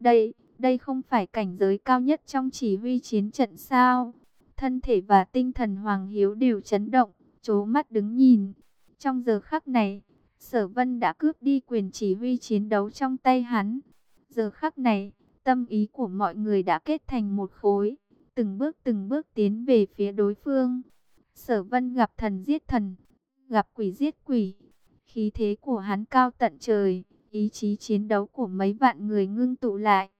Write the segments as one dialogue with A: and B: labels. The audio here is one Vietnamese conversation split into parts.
A: Đây, đây không phải cảnh giới cao nhất trong chỉ huy chiến trận sao? Thân thể và tinh thần Hoàng Hiếu đều chấn động, chố mắt đứng nhìn. Trong giờ khắc này, Sở Vân đã cướp đi quyền chỉ huy chiến đấu trong tay hắn. Giờ khắc này, tâm ý của mọi người đã kết thành một khối, từng bước từng bước tiến về phía đối phương. Sở Vân gặp thần giết thần, gặp quỷ giết quỷ. Khí thế của hắn cao tận trời, ý chí chiến đấu của mấy vạn người ngưng tụ lại.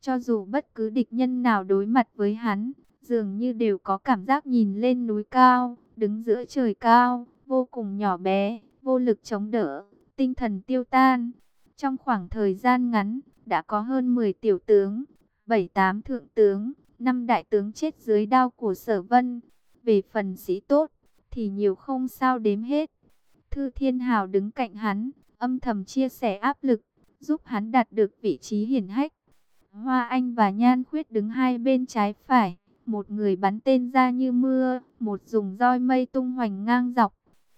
A: Cho dù bất cứ địch nhân nào đối mặt với hắn, dường như đều có cảm giác nhìn lên núi cao, đứng giữa trời cao, vô cùng nhỏ bé, vô lực chống đỡ, tinh thần tiêu tan. Trong khoảng thời gian ngắn, đã có hơn 10 tiểu tướng, 7-8 thượng tướng, 5 đại tướng chết dưới đao của sở vân. Về phần sĩ tốt, thì nhiều không sao đếm hết. Thư Thiên Hào đứng cạnh hắn, âm thầm chia sẻ áp lực, giúp hắn đạt được vị trí hiển hách. Hoa Anh và Nhan Khuyết đứng hai bên trái phải, một người bắn tên ra như mưa, một dùng roi mây tung hoành ngang dọc.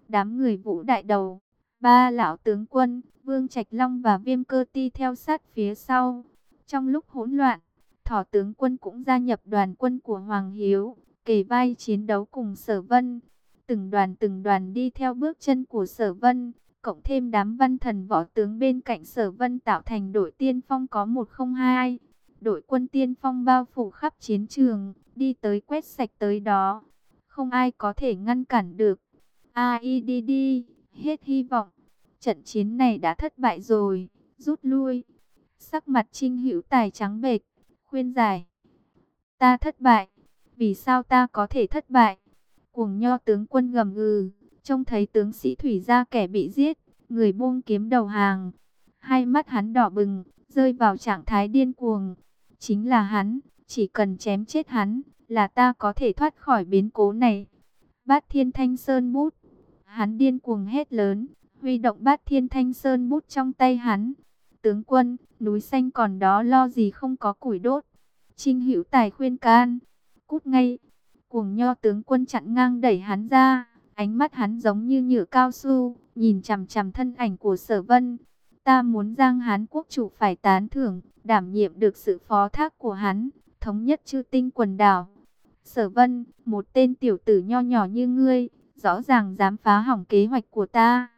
A: Đám người vũ đại đầu, ba lão tướng quân, Vương Trạch Long và Viêm Cơ Ti theo sát phía sau. Trong lúc hỗn loạn, Thỏ tướng quân cũng gia nhập đoàn quân của Hoàng Hiếu, kề vai chiến đấu cùng Sở Vân. Từng đoàn từng đoàn đi theo bước chân của Sở Vân, cộng thêm đám văn thần võ tướng bên cạnh Sở Vân tạo thành đội tiên phong có 102. Đội quân tiên phong bao phủ khắp chiến trường, đi tới quét sạch tới đó. Không ai có thể ngăn cản được. AIDD, hết hy vọng. Trận chiến này đã thất bại rồi, rút lui. Sắc mặt Trinh Hữu Tài trắng bệch, khuyên giải. Ta thất bại, vì sao ta có thể thất bại? Cuồng nho tướng quân gầm gừ, trông thấy tướng sĩ thủy gia kẻ bị giết, người buông kiếm đầu hàng. Hai mắt hắn đỏ bừng, rơi vào trạng thái điên cuồng. Chính là hắn, chỉ cần chém chết hắn, là ta có thể thoát khỏi biến cố này. Bát thiên thanh sơn bút, hắn điên cuồng hét lớn, huy động bát thiên thanh sơn bút trong tay hắn. Tướng quân, núi xanh còn đó lo gì không có củi đốt. Trinh Hữu Tài khuyên can, cút ngay. Cuồng nho tướng quân chặn ngang đẩy hắn ra, ánh mắt hắn giống như nhựa cao su, nhìn chằm chằm thân ảnh của sở vân. Ta muốn Giang Hán quốc chủ phải tán thưởng, đảm nhiệm được sự phó thác của hắn, thống nhất chư tinh quần đảo. Sở vân, một tên tiểu tử nho nhỏ như ngươi, rõ ràng dám phá hỏng kế hoạch của ta.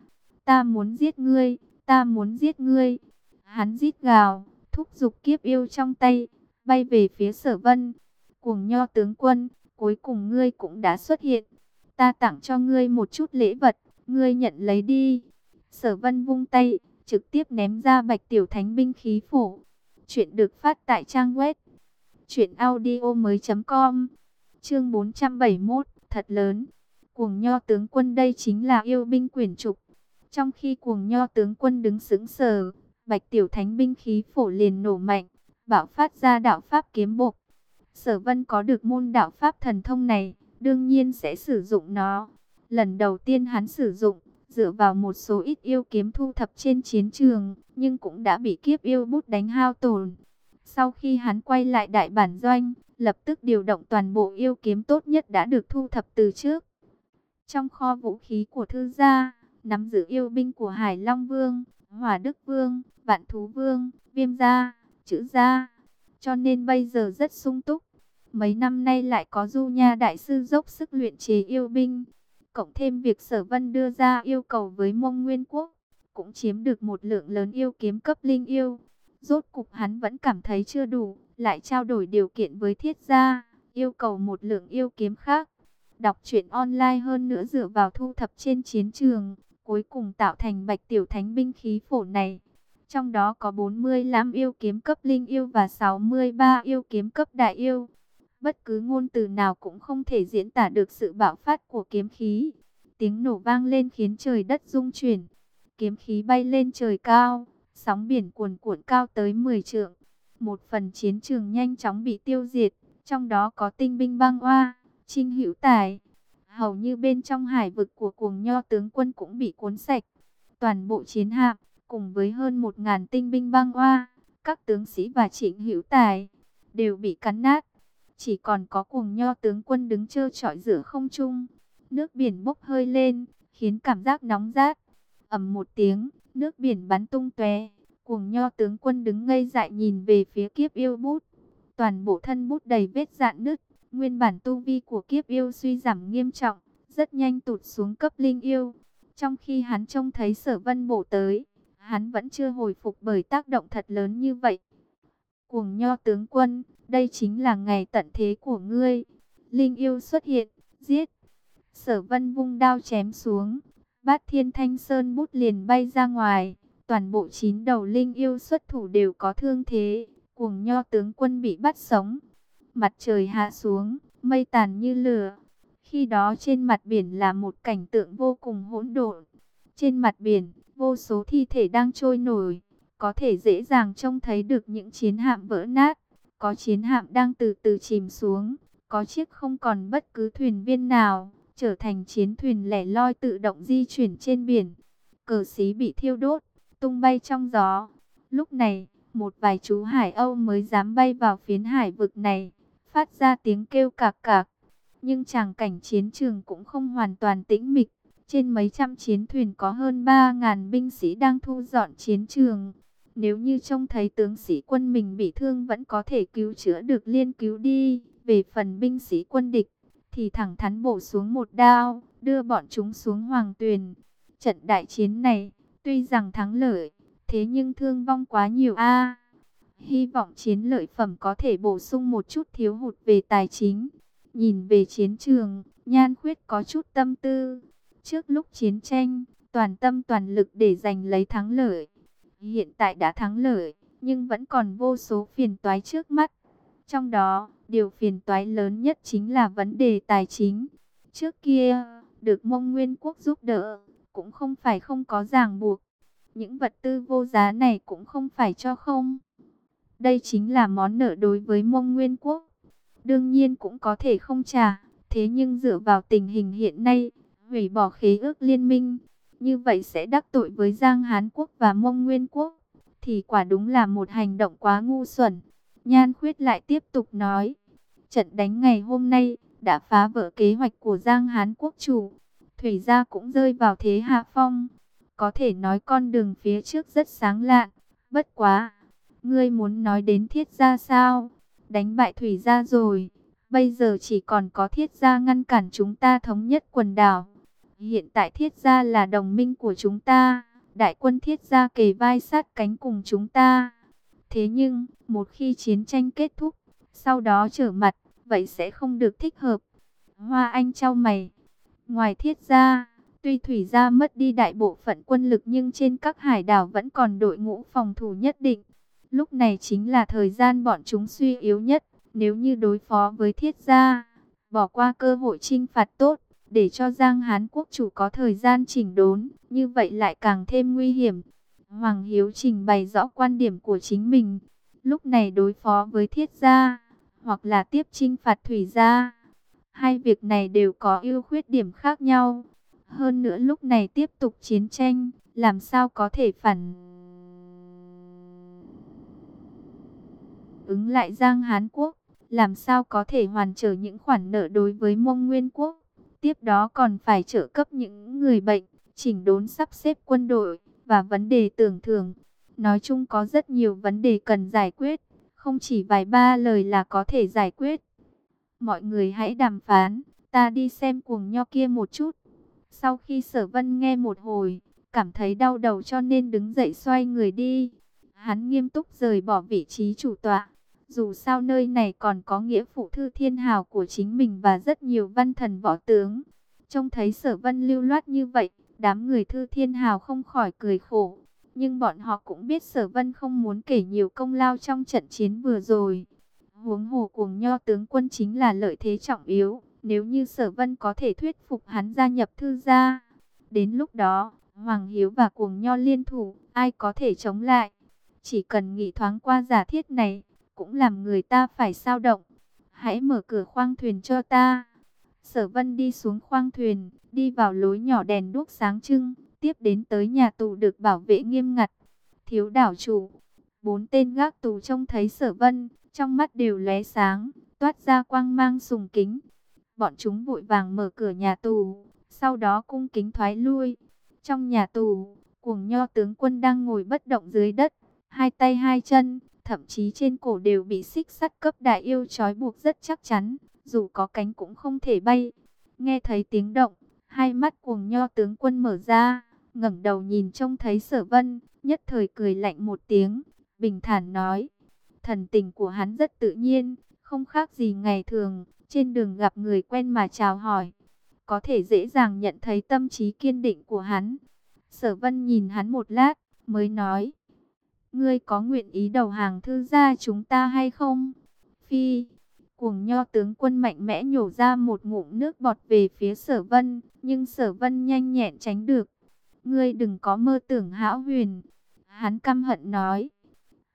A: Ta muốn giết ngươi, ta muốn giết ngươi. Hắn rít gào, thúc giục kiếp yêu trong tay, bay về phía sở vân. Cuồng nho tướng quân, cuối cùng ngươi cũng đã xuất hiện. Ta tặng cho ngươi một chút lễ vật, ngươi nhận lấy đi. Sở vân vung tay, trực tiếp ném ra bạch tiểu thánh binh khí phổ. Chuyện được phát tại trang web truyệnaudiomoi.com. Chương 471, thật lớn. Cuồng Nho tướng quân đây chính là yêu binh quyển trục. Trong khi Cuồng Nho tướng quân đứng sững sờ, Bạch tiểu thánh binh khí phổ liền nổ mạnh, bạo phát ra đạo pháp kiếm bộc. Sở Vân có được môn đạo pháp thần thông này, đương nhiên sẽ sử dụng nó. Lần đầu tiên hắn sử dụng, dựa vào một số ít yêu kiếm thu thập trên chiến trường, nhưng cũng đã bị kiếp yêu bút đánh hao tổn. Sau khi hắn quay lại đại bản doanh, lập tức điều động toàn bộ yêu kiếm tốt nhất đã được thu thập từ trước. Trong kho vũ khí của thư gia, nắm giữ yêu binh của Hải Long Vương, hòa Đức Vương, Vạn Thú Vương, Viêm Gia, Chữ Gia. Cho nên bây giờ rất sung túc. Mấy năm nay lại có Du Nha Đại Sư dốc sức luyện chế yêu binh. Cộng thêm việc Sở Vân đưa ra yêu cầu với Mông Nguyên Quốc, cũng chiếm được một lượng lớn yêu kiếm cấp linh yêu. Rốt cục hắn vẫn cảm thấy chưa đủ, lại trao đổi điều kiện với thiết gia, yêu cầu một lượng yêu kiếm khác. Đọc truyện online hơn nữa dựa vào thu thập trên chiến trường, cuối cùng tạo thành bạch tiểu thánh binh khí phổ này. Trong đó có 45 yêu kiếm cấp linh yêu và 63 yêu kiếm cấp đại yêu. Bất cứ ngôn từ nào cũng không thể diễn tả được sự bạo phát của kiếm khí. Tiếng nổ vang lên khiến trời đất rung chuyển. Kiếm khí bay lên trời cao, sóng biển cuồn cuộn cao tới 10 trượng. Một phần chiến trường nhanh chóng bị tiêu diệt, trong đó có tinh binh băng hoa, trinh hữu tài. Hầu như bên trong hải vực của cuồng nho tướng quân cũng bị cuốn sạch. Toàn bộ chiến hạm, cùng với hơn một ngàn tinh binh băng hoa, các tướng sĩ và trịnh hữu tài, đều bị cắn nát. Chỉ còn có cuồng nho tướng quân đứng trơ trọi giữa không trung. Nước biển bốc hơi lên, khiến cảm giác nóng rát. ầm một tiếng, nước biển bắn tung tóe Cuồng nho tướng quân đứng ngây dại nhìn về phía kiếp yêu bút. Toàn bộ thân bút đầy vết dạn nứt. Nguyên bản tu vi của kiếp yêu suy giảm nghiêm trọng. Rất nhanh tụt xuống cấp linh yêu. Trong khi hắn trông thấy sở vân bổ tới. Hắn vẫn chưa hồi phục bởi tác động thật lớn như vậy. Cuồng nho tướng quân, đây chính là ngày tận thế của ngươi. Linh yêu xuất hiện, giết. Sở vân vung đao chém xuống. Bát thiên thanh sơn bút liền bay ra ngoài. Toàn bộ chín đầu linh yêu xuất thủ đều có thương thế. Cuồng nho tướng quân bị bắt sống. Mặt trời hạ xuống, mây tàn như lửa. Khi đó trên mặt biển là một cảnh tượng vô cùng hỗn độn. Trên mặt biển, vô số thi thể đang trôi nổi. Có thể dễ dàng trông thấy được những chiến hạm vỡ nát. Có chiến hạm đang từ từ chìm xuống. Có chiếc không còn bất cứ thuyền viên nào. Trở thành chiến thuyền lẻ loi tự động di chuyển trên biển. Cờ xí bị thiêu đốt tung bay trong gió. Lúc này, một vài chú hải âu mới dám bay vào phiến hải vực này, phát ra tiếng kêu cạc cạc. Nhưng tràng cảnh chiến trường cũng không hoàn toàn tĩnh mịch. Trên mấy trăm chiến thuyền có hơn 3.000 binh sĩ đang thu dọn chiến trường. Nếu như trông thấy tướng sĩ quân mình bị thương vẫn có thể cứu chữa được liên cứu đi. Về phần binh sĩ quân địch, thì thẳng thắn bổ xuống một đao, đưa bọn chúng xuống hoàng tuyền. Trận đại chiến này, Tuy rằng thắng lợi, thế nhưng thương vong quá nhiều a. hy vọng chiến lợi phẩm có thể bổ sung một chút thiếu hụt về tài chính. Nhìn về chiến trường, Nhan Khuyết có chút tâm tư. Trước lúc chiến tranh, toàn tâm toàn lực để giành lấy thắng lợi. Hiện tại đã thắng lợi, nhưng vẫn còn vô số phiền toái trước mắt. Trong đó, điều phiền toái lớn nhất chính là vấn đề tài chính. Trước kia, được mông nguyên quốc giúp đỡ, cũng không phải không có ràng buộc. Những vật tư vô giá này cũng không phải cho không. Đây chính là món nợ đối với mông nguyên quốc. Đương nhiên cũng có thể không trả. Thế nhưng dựa vào tình hình hiện nay, hủy bỏ khế ước liên minh, như vậy sẽ đắc tội với Giang Hán Quốc và Mông Nguyên Quốc. Thì quả đúng là một hành động quá ngu xuẩn. Nhan Khuyết lại tiếp tục nói, trận đánh ngày hôm nay đã phá vỡ kế hoạch của Giang Hán Quốc chủ. Thủy gia cũng rơi vào thế hạ phong. Có thể nói con đường phía trước rất sáng lạn. Bất quá, ngươi muốn nói đến thiết gia sao? Đánh bại Thủy gia rồi. Bây giờ chỉ còn có thiết gia ngăn cản chúng ta thống nhất quần đảo. Hiện tại thiết gia là đồng minh của chúng ta. Đại quân thiết gia kề vai sát cánh cùng chúng ta. Thế nhưng, một khi chiến tranh kết thúc, sau đó trở mặt, vậy sẽ không được thích hợp. Hoa Anh trao mày, Ngoài thiết gia, tuy thủy gia mất đi đại bộ phận quân lực nhưng trên các hải đảo vẫn còn đội ngũ phòng thủ nhất định. Lúc này chính là thời gian bọn chúng suy yếu nhất, nếu như đối phó với thiết gia, bỏ qua cơ hội trinh phạt tốt, để cho Giang Hán quốc chủ có thời gian chỉnh đốn, như vậy lại càng thêm nguy hiểm. Hoàng Hiếu trình bày rõ quan điểm của chính mình, lúc này đối phó với thiết gia, hoặc là tiếp trinh phạt thủy gia Hai việc này đều có ưu khuyết điểm khác nhau. Hơn nữa lúc này tiếp tục chiến tranh, làm sao có thể phản ứng lại Giang Hán Quốc, làm sao có thể hoàn trở những khoản nợ đối với Mông Nguyên Quốc. Tiếp đó còn phải trợ cấp những người bệnh, chỉnh đốn sắp xếp quân đội và vấn đề tưởng thưởng. Nói chung có rất nhiều vấn đề cần giải quyết, không chỉ vài ba lời là có thể giải quyết. Mọi người hãy đàm phán, ta đi xem cuồng nho kia một chút. Sau khi sở vân nghe một hồi, cảm thấy đau đầu cho nên đứng dậy xoay người đi. Hắn nghiêm túc rời bỏ vị trí chủ tọa. Dù sao nơi này còn có nghĩa phụ thư thiên hào của chính mình và rất nhiều văn thần võ tướng. Trông thấy sở vân lưu loát như vậy, đám người thư thiên hào không khỏi cười khổ. Nhưng bọn họ cũng biết sở vân không muốn kể nhiều công lao trong trận chiến vừa rồi. Huống hồ cuồng nho tướng quân chính là lợi thế trọng yếu. Nếu như sở vân có thể thuyết phục hắn gia nhập thư gia. Đến lúc đó, Hoàng Hiếu và cuồng nho liên thủ, ai có thể chống lại. Chỉ cần nghĩ thoáng qua giả thiết này, cũng làm người ta phải sao động. Hãy mở cửa khoang thuyền cho ta. Sở vân đi xuống khoang thuyền, đi vào lối nhỏ đèn đuốc sáng trưng, tiếp đến tới nhà tù được bảo vệ nghiêm ngặt. Thiếu đảo chủ, bốn tên gác tù trông thấy sở vân, trong mắt đều lóe sáng, toát ra quang mang sùng kính. Bọn chúng vội vàng mở cửa nhà tù, sau đó cung kính thoái lui. Trong nhà tù, cuồng nho tướng quân đang ngồi bất động dưới đất, hai tay hai chân, thậm chí trên cổ đều bị xích sắt cấp đại yêu trói buộc rất chắc chắn, dù có cánh cũng không thể bay. Nghe thấy tiếng động, hai mắt cuồng nho tướng quân mở ra, ngẩng đầu nhìn trông thấy sở vân, nhất thời cười lạnh một tiếng, bình thản nói. Thần tình của hắn rất tự nhiên, không khác gì ngày thường, trên đường gặp người quen mà chào hỏi. Có thể dễ dàng nhận thấy tâm trí kiên định của hắn. Sở vân nhìn hắn một lát, mới nói. Ngươi có nguyện ý đầu hàng thư gia chúng ta hay không? Phi, cuồng nho tướng quân mạnh mẽ nhổ ra một ngụm nước bọt về phía sở vân, nhưng sở vân nhanh nhẹn tránh được. Ngươi đừng có mơ tưởng hão huyền. Hắn căm hận nói.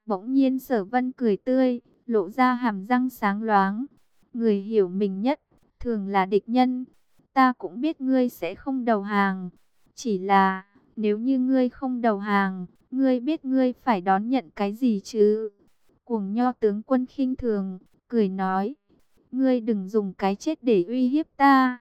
A: Bỗng nhiên sở vân cười tươi, lộ ra hàm răng sáng loáng. Người hiểu mình nhất, thường là địch nhân. Ta cũng biết ngươi sẽ không đầu hàng. Chỉ là, nếu như ngươi không đầu hàng, ngươi biết ngươi phải đón nhận cái gì chứ? Cuồng nho tướng quân khinh thường, cười nói. Ngươi đừng dùng cái chết để uy hiếp ta.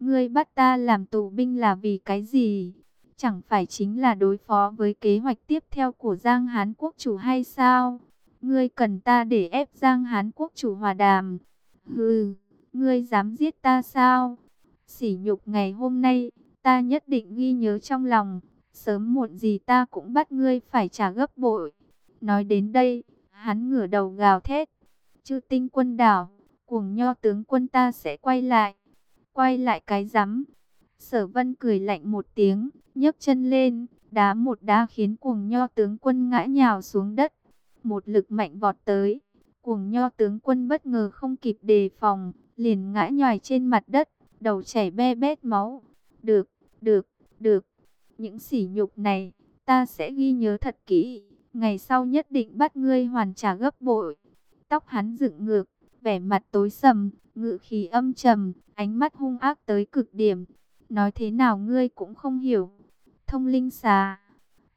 A: Ngươi bắt ta làm tù binh là vì cái gì? Chẳng phải chính là đối phó với kế hoạch tiếp theo của Giang Hán Quốc chủ hay sao? Ngươi cần ta để ép Giang Hán Quốc chủ hòa đàm. Hừ, ngươi dám giết ta sao? Sỉ nhục ngày hôm nay, ta nhất định ghi nhớ trong lòng. Sớm muộn gì ta cũng bắt ngươi phải trả gấp bội. Nói đến đây, hắn ngửa đầu gào thét. Chư tinh quân đảo, cuồng nho tướng quân ta sẽ quay lại. Quay lại cái rắm. Sở vân cười lạnh một tiếng, nhấc chân lên, đá một đá khiến cuồng nho tướng quân ngã nhào xuống đất. Một lực mạnh vọt tới, cuồng nho tướng quân bất ngờ không kịp đề phòng, liền ngã nhòi trên mặt đất, đầu chảy be bét máu. Được, được, được, những sỉ nhục này, ta sẽ ghi nhớ thật kỹ, ngày sau nhất định bắt ngươi hoàn trả gấp bội. Tóc hắn dựng ngược, vẻ mặt tối sầm, ngự khí âm trầm, ánh mắt hung ác tới cực điểm. Nói thế nào ngươi cũng không hiểu. Thông linh xà.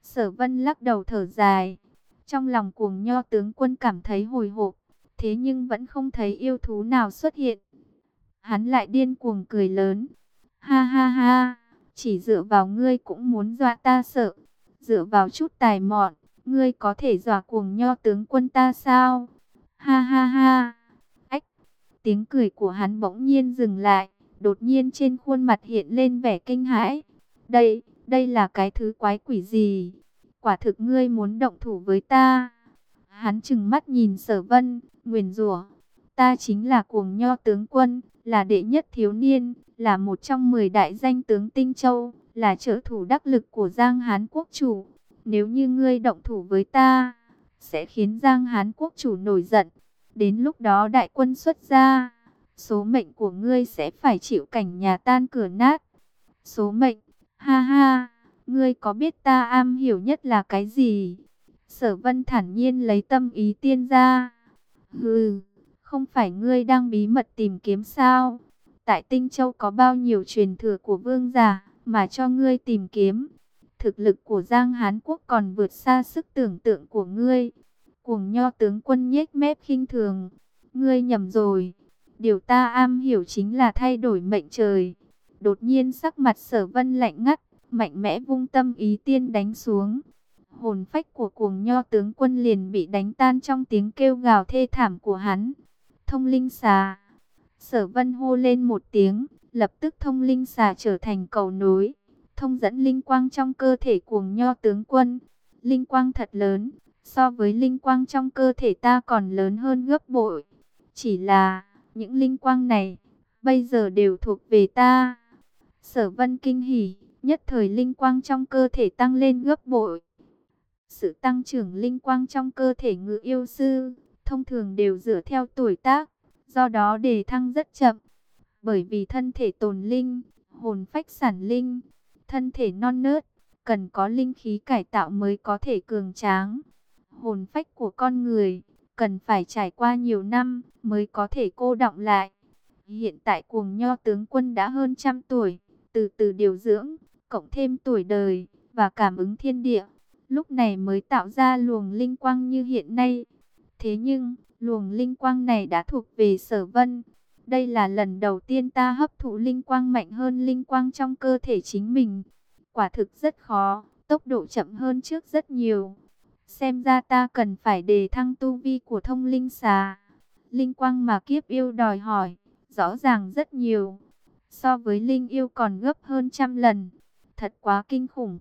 A: Sở vân lắc đầu thở dài. Trong lòng cuồng nho tướng quân cảm thấy hồi hộp. Thế nhưng vẫn không thấy yêu thú nào xuất hiện. Hắn lại điên cuồng cười lớn. Ha ha ha. Chỉ dựa vào ngươi cũng muốn dọa ta sợ. Dựa vào chút tài mọn. Ngươi có thể dọa cuồng nho tướng quân ta sao? Ha ha ha. Ách. Tiếng cười của hắn bỗng nhiên dừng lại. Đột nhiên trên khuôn mặt hiện lên vẻ kinh hãi. Đây, đây là cái thứ quái quỷ gì? Quả thực ngươi muốn động thủ với ta. Hắn chừng mắt nhìn sở vân, nguyền rủa Ta chính là cuồng nho tướng quân, là đệ nhất thiếu niên, là một trong 10 đại danh tướng Tinh Châu, là trợ thủ đắc lực của Giang Hán Quốc chủ. Nếu như ngươi động thủ với ta, sẽ khiến Giang Hán Quốc chủ nổi giận. Đến lúc đó đại quân xuất ra, số mệnh của ngươi sẽ phải chịu cảnh nhà tan cửa nát. Số mệnh, ha ha, ngươi có biết ta am hiểu nhất là cái gì? Sở vân thản nhiên lấy tâm ý tiên ra. Hừ, không phải ngươi đang bí mật tìm kiếm sao? Tại Tinh Châu có bao nhiêu truyền thừa của vương giả mà cho ngươi tìm kiếm? Thực lực của Giang Hán Quốc còn vượt xa sức tưởng tượng của ngươi. Cuồng nho tướng quân nhếch mép khinh thường. Ngươi nhầm rồi. Điều ta am hiểu chính là thay đổi mệnh trời. Đột nhiên sắc mặt sở vân lạnh ngắt, mạnh mẽ vung tâm ý tiên đánh xuống. Hồn phách của cuồng nho tướng quân liền bị đánh tan trong tiếng kêu gào thê thảm của hắn. Thông linh xà. Sở vân hô lên một tiếng, lập tức thông linh xà trở thành cầu nối. Thông dẫn linh quang trong cơ thể cuồng nho tướng quân. Linh quang thật lớn, so với linh quang trong cơ thể ta còn lớn hơn gấp bội. Chỉ là những linh quang này, bây giờ đều thuộc về ta. Sở vân kinh hỉ, nhất thời linh quang trong cơ thể tăng lên gấp bội. Sự tăng trưởng linh quang trong cơ thể ngự yêu sư, thông thường đều dựa theo tuổi tác, do đó đề thăng rất chậm. Bởi vì thân thể tồn linh, hồn phách sản linh, thân thể non nớt, cần có linh khí cải tạo mới có thể cường tráng. Hồn phách của con người cần phải trải qua nhiều năm mới có thể cô động lại. Hiện tại cuồng nho tướng quân đã hơn trăm tuổi, từ từ điều dưỡng, cộng thêm tuổi đời và cảm ứng thiên địa, lúc này mới tạo ra luồng linh quang như hiện nay. Thế nhưng, luồng linh quang này đã thuộc về sở vân. Đây là lần đầu tiên ta hấp thụ linh quang mạnh hơn linh quang trong cơ thể chính mình. Quả thực rất khó, tốc độ chậm hơn trước rất nhiều. Xem ra ta cần phải đề thăng tu vi của thông linh xà. Linh quang mà kiếp yêu đòi hỏi, rõ ràng rất nhiều. So với linh yêu còn gấp hơn trăm lần. Thật quá kinh khủng.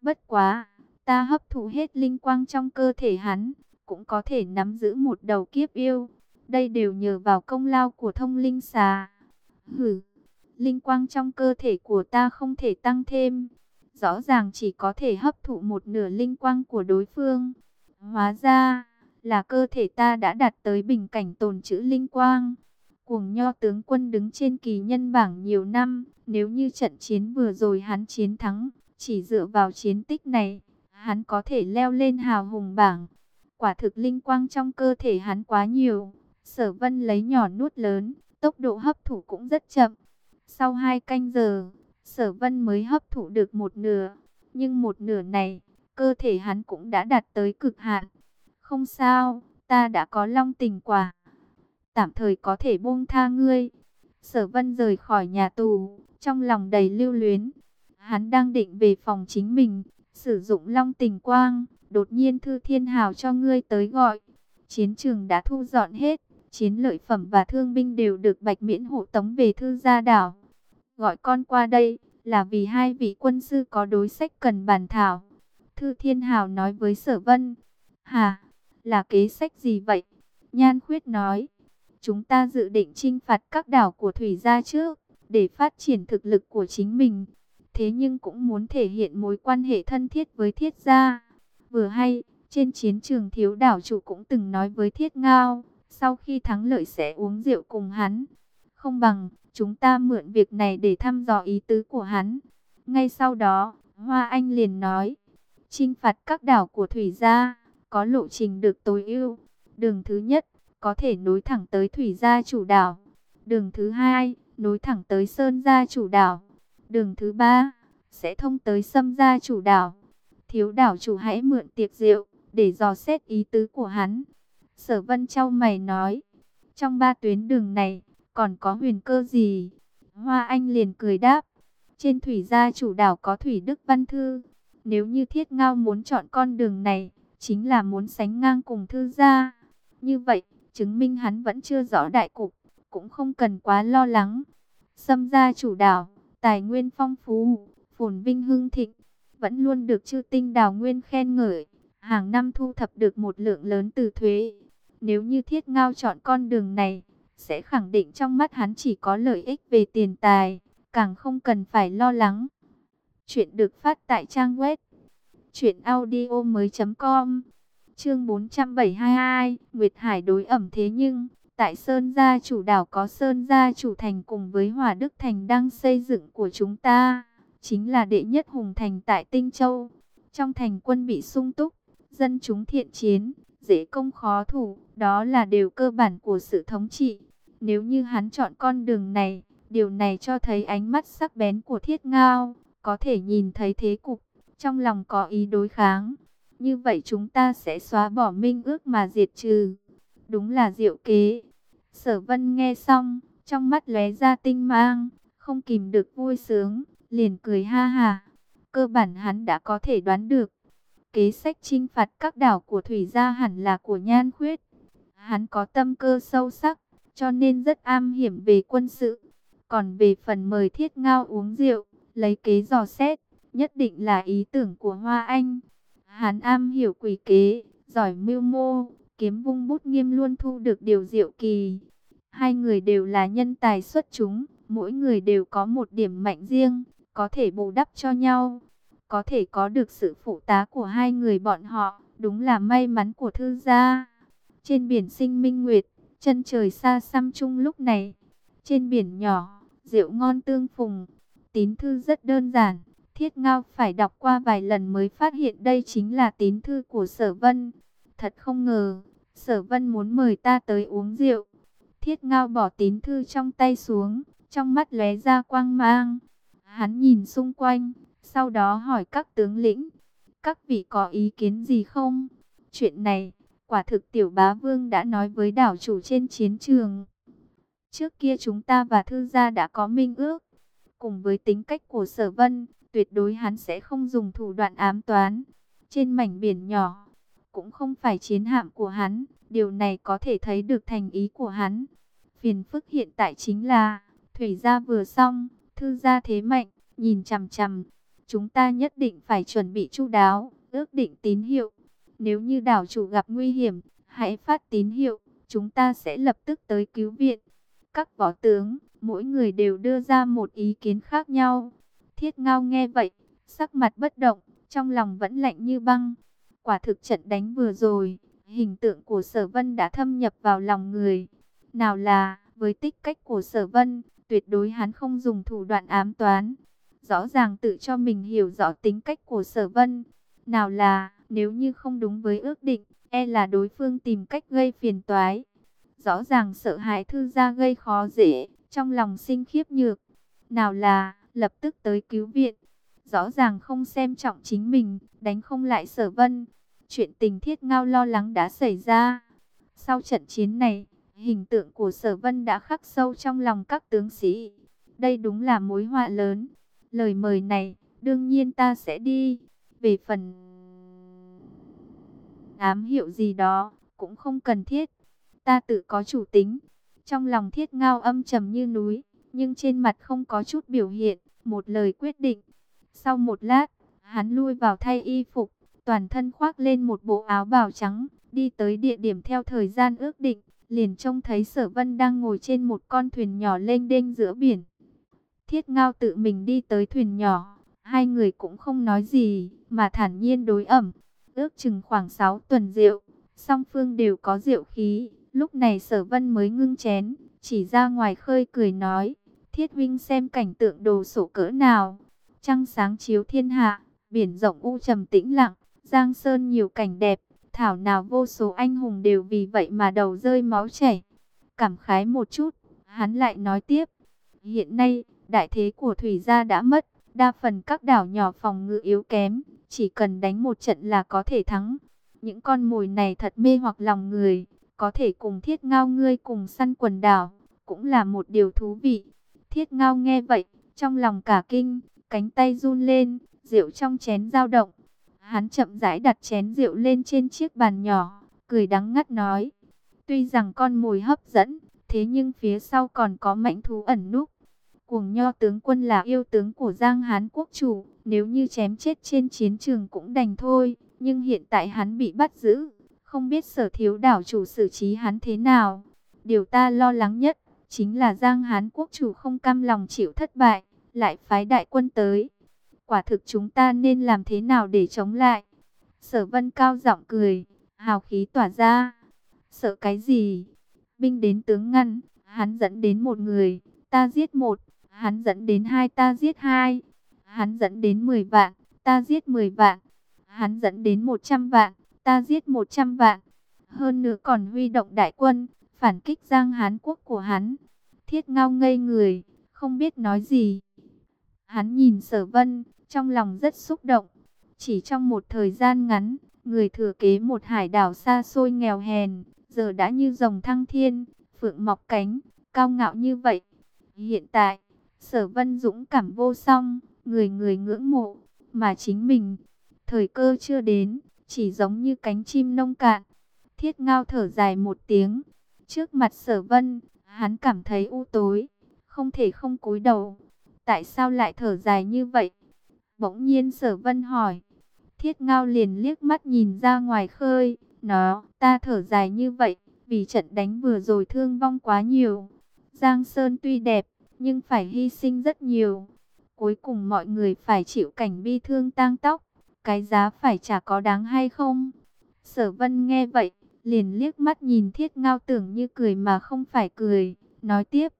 A: Bất quá, ta hấp thụ hết linh quang trong cơ thể hắn, cũng có thể nắm giữ một đầu kiếp yêu. Đây đều nhờ vào công lao của thông linh xà. Hử, linh quang trong cơ thể của ta không thể tăng thêm. Rõ ràng chỉ có thể hấp thụ một nửa linh quang của đối phương. Hóa ra, là cơ thể ta đã đạt tới bình cảnh tồn trữ linh quang. Cuồng nho tướng quân đứng trên kỳ nhân bảng nhiều năm, nếu như trận chiến vừa rồi hắn chiến thắng, chỉ dựa vào chiến tích này, hắn có thể leo lên hào hùng bảng. Quả thực linh quang trong cơ thể hắn quá nhiều, sở vân lấy nhỏ nuốt lớn, tốc độ hấp thụ cũng rất chậm. Sau hai canh giờ, sở vân mới hấp thụ được một nửa, nhưng một nửa này, cơ thể hắn cũng đã đạt tới cực hạn. Không sao, ta đã có long tình quả. Tạm thời có thể buông tha ngươi. Sở vân rời khỏi nhà tù, trong lòng đầy lưu luyến. Hắn đang định về phòng chính mình, sử dụng long tình quang. Đột nhiên Thư Thiên Hào cho ngươi tới gọi. Chiến trường đã thu dọn hết, chiến lợi phẩm và thương binh đều được bạch miễn hộ tống về Thư gia đảo. Gọi con qua đây, là vì hai vị quân sư có đối sách cần bàn thảo. Thư Thiên Hào nói với Sở Vân. Hà, là kế sách gì vậy? Nhan Khuyết nói. Chúng ta dự định trinh phạt các đảo của Thủy gia trước, để phát triển thực lực của chính mình. Thế nhưng cũng muốn thể hiện mối quan hệ thân thiết với thiết gia. Vừa hay, trên chiến trường thiếu đảo chủ cũng từng nói với thiết ngao, sau khi thắng lợi sẽ uống rượu cùng hắn. Không bằng, chúng ta mượn việc này để thăm dò ý tứ của hắn. Ngay sau đó, Hoa Anh liền nói, trinh phạt các đảo của Thủy gia, có lộ trình được tối ưu. Đường thứ nhất, có thể nối thẳng tới Thủy gia chủ đảo. Đường thứ hai, nối thẳng tới Sơn gia chủ đảo. Đường thứ ba, sẽ thông tới Sâm gia chủ đảo. Thiếu đảo chủ hãy mượn tiệc rượu, để dò xét ý tứ của hắn. Sở Vân Châu mày nói, trong ba tuyến đường này, còn có huyền cơ gì? Hoa Anh liền cười đáp, trên thủy gia chủ đảo có thủy đức văn thư. Nếu như thiết ngao muốn chọn con đường này, chính là muốn sánh ngang cùng thư gia. Như vậy, chứng minh hắn vẫn chưa rõ đại cục, cũng không cần quá lo lắng. xâm gia chủ đảo, tài nguyên phong phú, phồn vinh hưng thịnh, vẫn luôn được chư tinh đào nguyên khen ngợi. Hàng năm thu thập được một lượng lớn từ thuế. Nếu như thiết ngao chọn con đường này, sẽ khẳng định trong mắt hắn chỉ có lợi ích về tiền tài, càng không cần phải lo lắng. Chuyện được phát tại trang web truyệnaudiomoi.com. Chương 472, Nguyệt Hải đối ẩm thế nhưng, tại Sơn gia chủ đảo có Sơn gia chủ thành cùng với Hòa Đức thành đang xây dựng của chúng ta, chính là đệ nhất hùng thành tại Tinh Châu. Trong thành quân bị sung túc, dân chúng thiện chiến, dễ công khó thủ, đó là điều cơ bản của sự thống trị. Nếu như hắn chọn con đường này, điều này cho thấy ánh mắt sắc bén của thiết ngao, có thể nhìn thấy thế cục, trong lòng có ý đối kháng. Như vậy chúng ta sẽ xóa bỏ minh ước mà diệt trừ. Đúng là diệu kế. Sở vân nghe xong, trong mắt lóe ra tinh mang, không kìm được vui sướng, liền cười ha ha. Cơ bản hắn đã có thể đoán được, Kế sách trinh phạt các đảo của Thủy Gia hẳn là của Nhan Khuyết. Hắn có tâm cơ sâu sắc, cho nên rất am hiểm về quân sự. Còn về phần mời Thiết Ngao uống rượu, lấy kế dò xét, nhất định là ý tưởng của Hoa Anh. Hắn am hiểu quỷ kế, giỏi mưu mô, kiếm vung bút nghiêm luôn thu được điều diệu kỳ. Hai người đều là nhân tài xuất chúng, mỗi người đều có một điểm mạnh riêng, có thể bù đắp cho nhau có thể có được sự phụ tá của hai người bọn họ, đúng là may mắn của thư gia. Trên biển sinh minh nguyệt, chân trời xa xăm chung lúc này, trên biển nhỏ, rượu ngon tương phùng, tín thư rất đơn giản. Thiết Ngao phải đọc qua vài lần mới phát hiện đây chính là tín thư của Sở Vân. Thật không ngờ, Sở Vân muốn mời ta tới uống rượu. Thiết Ngao bỏ tín thư trong tay xuống, trong mắt lóe ra quang mang. Hắn nhìn xung quanh, sau đó hỏi các tướng lĩnh, các vị có ý kiến gì không? Chuyện này, quả thực tiểu bá vương đã nói với đảo chủ trên chiến trường. Trước kia chúng ta và thư gia đã có minh ước. Cùng với tính cách của sở vân, tuyệt đối hắn sẽ không dùng thủ đoạn ám toán. Trên mảnh biển nhỏ, cũng không phải chiến hạm của hắn, điều này có thể thấy được thành ý của hắn. Phiền phức hiện tại chính là, thủy gia vừa xong, thư gia thế mạnh, nhìn chằm chằm, chúng ta nhất định phải chuẩn bị chu đáo, ước định tín hiệu. Nếu như đảo chủ gặp nguy hiểm, hãy phát tín hiệu, chúng ta sẽ lập tức tới cứu viện. Các võ tướng, mỗi người đều đưa ra một ý kiến khác nhau. Thiết ngao nghe vậy, sắc mặt bất động, trong lòng vẫn lạnh như băng. Quả thực trận đánh vừa rồi, hình tượng của sở vân đã thâm nhập vào lòng người. Nào là, với tích cách của sở vân, tuyệt đối hắn không dùng thủ đoạn ám toán. Rõ ràng tự cho mình hiểu rõ tính cách của sở vân. Nào là, nếu như không đúng với ước định, e là đối phương tìm cách gây phiền toái. Rõ ràng sợ hãi thư gia gây khó dễ, trong lòng sinh khiếp nhược. Nào là, lập tức tới cứu viện. Rõ ràng không xem trọng chính mình, đánh không lại sở vân. Chuyện tình thiết ngao lo lắng đã xảy ra. Sau trận chiến này, hình tượng của sở vân đã khắc sâu trong lòng các tướng sĩ. Đây đúng là mối họa lớn. Lời mời này, đương nhiên ta sẽ đi. Về phần ám hiệu gì đó, cũng không cần thiết. Ta tự có chủ tính. Trong lòng thiết ngao âm trầm như núi, nhưng trên mặt không có chút biểu hiện, một lời quyết định. Sau một lát, hắn lui vào thay y phục, toàn thân khoác lên một bộ áo bào trắng, đi tới địa điểm theo thời gian ước định, liền trông thấy sở vân đang ngồi trên một con thuyền nhỏ lênh đênh giữa biển. Thiết ngao tự mình đi tới thuyền nhỏ, hai người cũng không nói gì, mà thản nhiên đối ẩm, ước chừng khoảng 6 tuần rượu, song phương đều có rượu khí, lúc này sở vân mới ngưng chén, chỉ ra ngoài khơi cười nói, thiết huynh xem cảnh tượng đồ sổ cỡ nào, trăng sáng chiếu thiên hạ, biển rộng u trầm tĩnh lặng, giang sơn nhiều cảnh đẹp, thảo nào vô số anh hùng đều vì vậy mà đầu rơi máu chảy. Cảm khái một chút, hắn lại nói tiếp, hiện nay, đại thế của Thủy gia đã mất, đa phần các đảo nhỏ phòng ngự yếu kém, chỉ cần đánh một trận là có thể thắng. Những con mồi này thật mê hoặc lòng người, có thể cùng thiết ngao ngươi cùng săn quần đảo, cũng là một điều thú vị. Thiết ngao nghe vậy, trong lòng cả kinh, cánh tay run lên, rượu trong chén dao động. Hắn chậm rãi đặt chén rượu lên trên chiếc bàn nhỏ, cười đắng ngắt nói. Tuy rằng con mồi hấp dẫn, thế nhưng phía sau còn có mãnh thú ẩn núp. Cuồng nho tướng quân là yêu tướng của Giang Hán quốc chủ, nếu như chém chết trên chiến trường cũng đành thôi, nhưng hiện tại hắn bị bắt giữ, không biết sở thiếu đảo chủ xử trí hắn thế nào. Điều ta lo lắng nhất, chính là Giang Hán quốc chủ không cam lòng chịu thất bại, lại phái đại quân tới. Quả thực chúng ta nên làm thế nào để chống lại? Sở vân cao giọng cười, hào khí tỏa ra. Sợ cái gì? Binh đến tướng ngăn, hắn dẫn đến một người, ta giết một, hắn dẫn đến hai ta giết hai. Hắn dẫn đến 10 vạn, ta giết 10 vạn. Hắn dẫn đến 100 vạn, ta giết 100 vạn. Hơn nữa còn huy động đại quân, phản kích Giang Hán quốc của hắn. Thiết ngao ngây người, không biết nói gì. Hắn nhìn sở vân, trong lòng rất xúc động. Chỉ trong một thời gian ngắn, người thừa kế một hải đảo xa xôi nghèo hèn, giờ đã như rồng thăng thiên, phượng mọc cánh, cao ngạo như vậy. Hiện tại, sở vân dũng cảm vô song, người người ngưỡng mộ, mà chính mình, thời cơ chưa đến, chỉ giống như cánh chim nông cạn. Thiết ngao thở dài một tiếng, trước mặt sở vân, hắn cảm thấy u tối, không thể không cúi đầu. Tại sao lại thở dài như vậy? Bỗng nhiên sở vân hỏi. Thiết ngao liền liếc mắt nhìn ra ngoài khơi. Nó, ta thở dài như vậy, vì trận đánh vừa rồi thương vong quá nhiều. Giang Sơn tuy đẹp, nhưng phải hy sinh rất nhiều. Cuối cùng mọi người phải chịu cảnh bi thương tang tóc. Cái giá phải trả có đáng hay không? Sở vân nghe vậy, liền liếc mắt nhìn thiết ngao tưởng như cười mà không phải cười. Nói tiếp,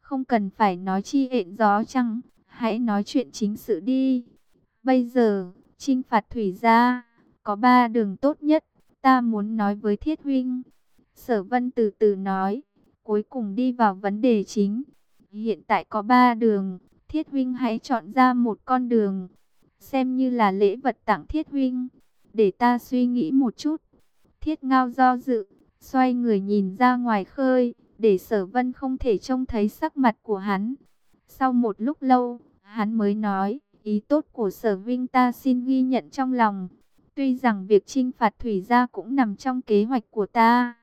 A: không cần phải nói chi hẹn gió chăng, hãy nói chuyện chính sự đi. Bây giờ, trinh phạt thủy gia, có ba đường tốt nhất, ta muốn nói với thiết huynh. Sở vân từ từ nói, cuối cùng đi vào vấn đề chính. Hiện tại có ba đường, Thiết huynh hãy chọn ra một con đường, xem như là lễ vật tặng Thiết huynh, để ta suy nghĩ một chút. Thiết ngao do dự, xoay người nhìn ra ngoài khơi, để sở vân không thể trông thấy sắc mặt của hắn. Sau một lúc lâu, hắn mới nói, ý tốt của sở vinh ta xin ghi nhận trong lòng. Tuy rằng việc trinh phạt thủy gia cũng nằm trong kế hoạch của ta.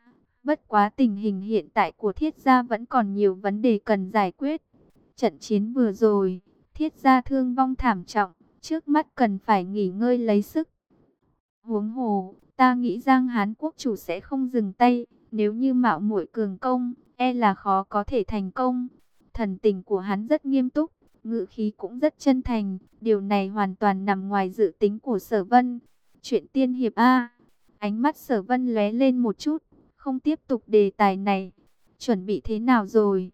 A: Bất quá tình hình hiện tại của thiết gia vẫn còn nhiều vấn đề cần giải quyết. Trận chiến vừa rồi, thiết gia thương vong thảm trọng, trước mắt cần phải nghỉ ngơi lấy sức. Huống hồ, ta nghĩ Giang Hán quốc chủ sẽ không dừng tay, nếu như mạo muội cường công, e là khó có thể thành công. Thần tình của hắn rất nghiêm túc, ngữ khí cũng rất chân thành, điều này hoàn toàn nằm ngoài dự tính của sở vân. Chuyện tiên hiệp A, ánh mắt sở vân lóe lên một chút, không tiếp tục đề tài này. Chuẩn bị thế nào rồi?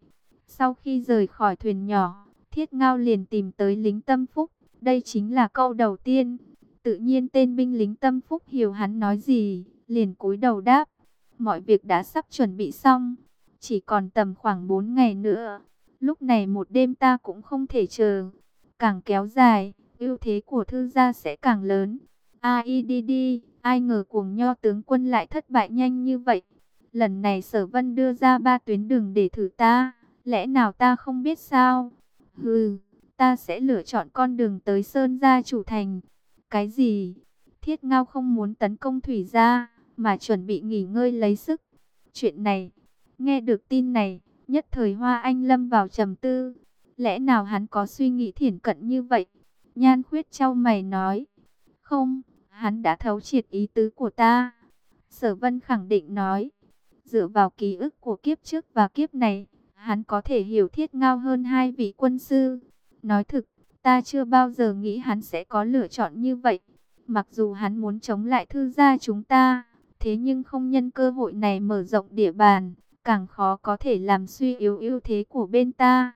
A: Sau khi rời khỏi thuyền nhỏ, Thiết Ngao liền tìm tới lính tâm phúc. Đây chính là câu đầu tiên. Tự nhiên tên binh lính tâm phúc hiểu hắn nói gì, liền cúi đầu đáp. Mọi việc đã sắp chuẩn bị xong, chỉ còn tầm khoảng 4 ngày nữa. Lúc này một đêm ta cũng không thể chờ. Càng kéo dài, ưu thế của thư gia sẽ càng lớn. AIDD, ai ngờ cuồng nho tướng quân lại thất bại nhanh như vậy. Lần này sở vân đưa ra ba tuyến đường để thử ta. Lẽ nào ta không biết sao? Hừ, ta sẽ lựa chọn con đường tới Sơn Gia chủ thành. Cái gì? Thiết Ngao không muốn tấn công Thủy Gia, mà chuẩn bị nghỉ ngơi lấy sức. Chuyện này, nghe được tin này, nhất thời Hoa Anh lâm vào trầm tư. Lẽ nào hắn có suy nghĩ thiển cận như vậy? Nhan khuyết trao mày nói. Không, hắn đã thấu triệt ý tứ của ta. Sở Vân khẳng định nói. Dựa vào ký ức của kiếp trước và kiếp này, hắn có thể hiểu thiết ngao hơn hai vị quân sư. Nói thực, ta chưa bao giờ nghĩ hắn sẽ có lựa chọn như vậy. Mặc dù hắn muốn chống lại thư gia chúng ta, thế nhưng không nhân cơ hội này mở rộng địa bàn, càng khó có thể làm suy yếu ưu thế của bên ta.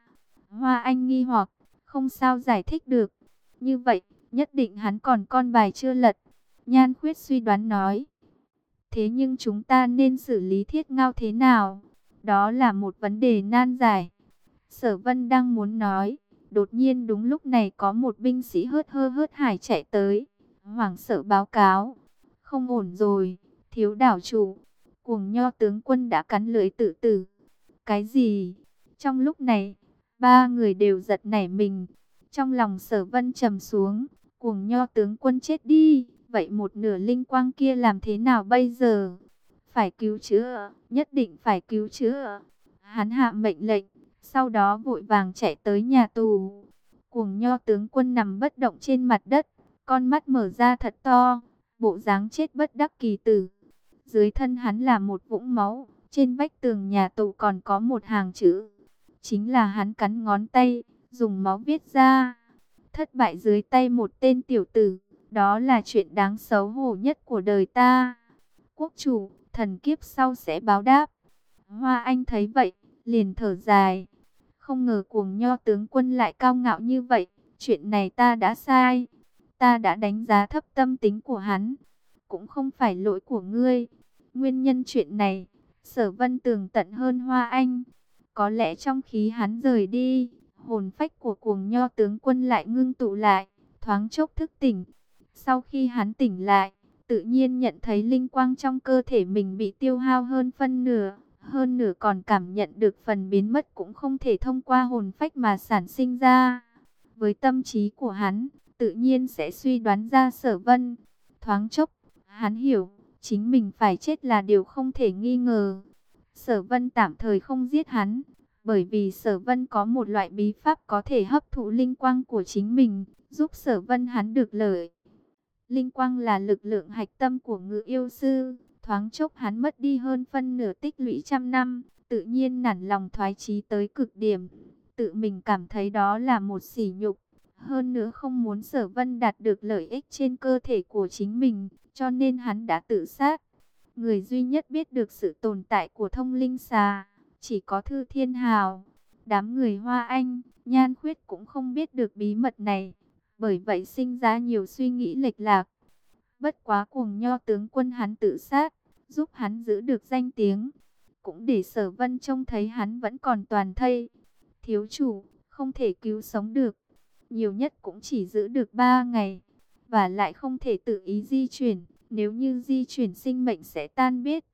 A: Hoa Anh nghi hoặc, không sao giải thích được. Như vậy, nhất định hắn còn con bài chưa lật. Nhan khuyết suy đoán nói. Thế nhưng chúng ta nên xử lý thiết ngao thế nào? Đó là một vấn đề nan giải. Sở Vân đang muốn nói, đột nhiên đúng lúc này có một binh sĩ hớt hơ hớt hải chạy tới. Hoàng sợ báo cáo, không ổn rồi, thiếu đảo chủ, cuồng nho tướng quân đã cắn lưỡi tự tử. Cái gì? Trong lúc này, ba người đều giật nảy mình. Trong lòng sở vân trầm xuống, cuồng nho tướng quân chết đi, vậy một nửa linh quang kia làm thế nào bây giờ? phải cứu chữa, nhất định phải cứu chữa. Hắn hạ mệnh lệnh, sau đó vội vàng chạy tới nhà tù. Cuồng nho tướng quân nằm bất động trên mặt đất, con mắt mở ra thật to, bộ dáng chết bất đắc kỳ tử. Dưới thân hắn là một vũng máu, trên vách tường nhà tù còn có một hàng chữ. Chính là hắn cắn ngón tay, dùng máu viết ra. Thất bại dưới tay một tên tiểu tử, đó là chuyện đáng xấu hổ nhất của đời ta. Quốc chủ, thần kiếp sau sẽ báo đáp. Hoa Anh thấy vậy, liền thở dài. Không ngờ cuồng nho tướng quân lại cao ngạo như vậy, chuyện này ta đã sai. Ta đã đánh giá thấp tâm tính của hắn, cũng không phải lỗi của ngươi. Nguyên nhân chuyện này, sở vân tường tận hơn Hoa Anh. Có lẽ trong khí hắn rời đi, hồn phách của cuồng nho tướng quân lại ngưng tụ lại, thoáng chốc thức tỉnh. Sau khi hắn tỉnh lại, tự nhiên nhận thấy linh quang trong cơ thể mình bị tiêu hao hơn phân nửa, hơn nửa còn cảm nhận được phần biến mất cũng không thể thông qua hồn phách mà sản sinh ra. Với tâm trí của hắn, tự nhiên sẽ suy đoán ra sở vân. Thoáng chốc, hắn hiểu, chính mình phải chết là điều không thể nghi ngờ. Sở vân tạm thời không giết hắn, bởi vì sở vân có một loại bí pháp có thể hấp thụ linh quang của chính mình, giúp sở vân hắn được lợi. Linh quang là lực lượng hạch tâm của ngự yêu sư, thoáng chốc hắn mất đi hơn phân nửa tích lũy trăm năm, tự nhiên nản lòng thoái chí tới cực điểm. Tự mình cảm thấy đó là một sỉ nhục, hơn nữa không muốn sở vân đạt được lợi ích trên cơ thể của chính mình, cho nên hắn đã tự sát. Người duy nhất biết được sự tồn tại của thông linh xà, chỉ có Thư Thiên Hào. Đám người Hoa Anh, Nhan Khuyết cũng không biết được bí mật này bởi vậy sinh ra nhiều suy nghĩ lệch lạc. Bất quá cuồng nho tướng quân hắn tự sát, giúp hắn giữ được danh tiếng, cũng để sở vân trông thấy hắn vẫn còn toàn thây. Thiếu chủ, không thể cứu sống được, nhiều nhất cũng chỉ giữ được ba ngày, và lại không thể tự ý di chuyển, nếu như di chuyển sinh mệnh sẽ tan biết.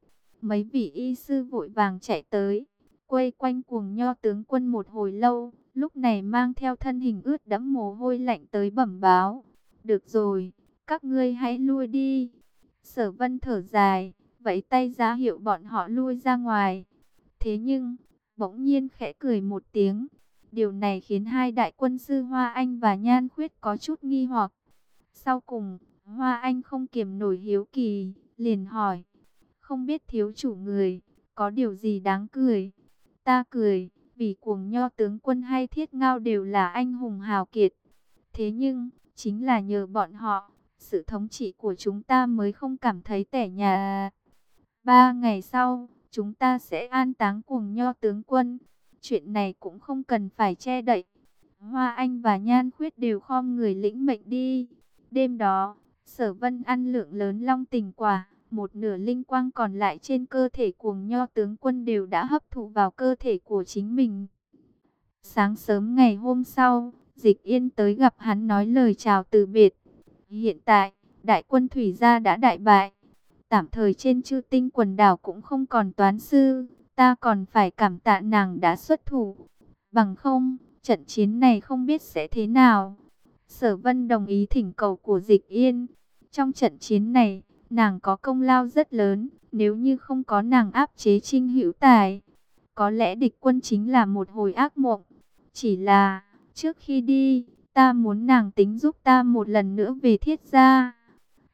A: Mấy vị y sư vội vàng chạy tới, quay quanh cuồng nho tướng quân một hồi lâu, lúc này mang theo thân hình ướt đẫm mồ hôi lạnh tới bẩm báo. Được rồi, các ngươi hãy lui đi. Sở vân thở dài, vẫy tay ra hiệu bọn họ lui ra ngoài. Thế nhưng, bỗng nhiên khẽ cười một tiếng. Điều này khiến hai đại quân sư Hoa Anh và Nhan Khuyết có chút nghi hoặc. Sau cùng, Hoa Anh không kiềm nổi hiếu kỳ, liền hỏi. Không biết thiếu chủ người, có điều gì đáng cười? Ta cười, vì cuồng nho tướng quân hay thiết ngao đều là anh hùng hào kiệt. Thế nhưng, chính là nhờ bọn họ, sự thống trị của chúng ta mới không cảm thấy tẻ nhà. Ba ngày sau, chúng ta sẽ an táng cuồng nho tướng quân. Chuyện này cũng không cần phải che đậy. Hoa Anh và Nhan Khuyết đều khom người lĩnh mệnh đi. Đêm đó, Sở Vân ăn lượng lớn long tình quả, một nửa linh quang còn lại trên cơ thể cuồng nho tướng quân đều đã hấp thụ vào cơ thể của chính mình. Sáng sớm ngày hôm sau, Dịch Yên tới gặp hắn nói lời chào từ biệt. Hiện tại, đại quân thủy gia đã đại bại. Tạm thời trên chư tinh quần đảo cũng không còn toán sư, ta còn phải cảm tạ nàng đã xuất thủ. Bằng không, trận chiến này không biết sẽ thế nào. Sở Vân đồng ý thỉnh cầu của Dịch Yên. Trong trận chiến này, nàng có công lao rất lớn, nếu như không có nàng áp chế Trinh Hữu Tài, có lẽ địch quân chính là một hồi ác mộng. Chỉ là, trước khi đi, ta muốn nàng tính giúp ta một lần nữa về thiết gia.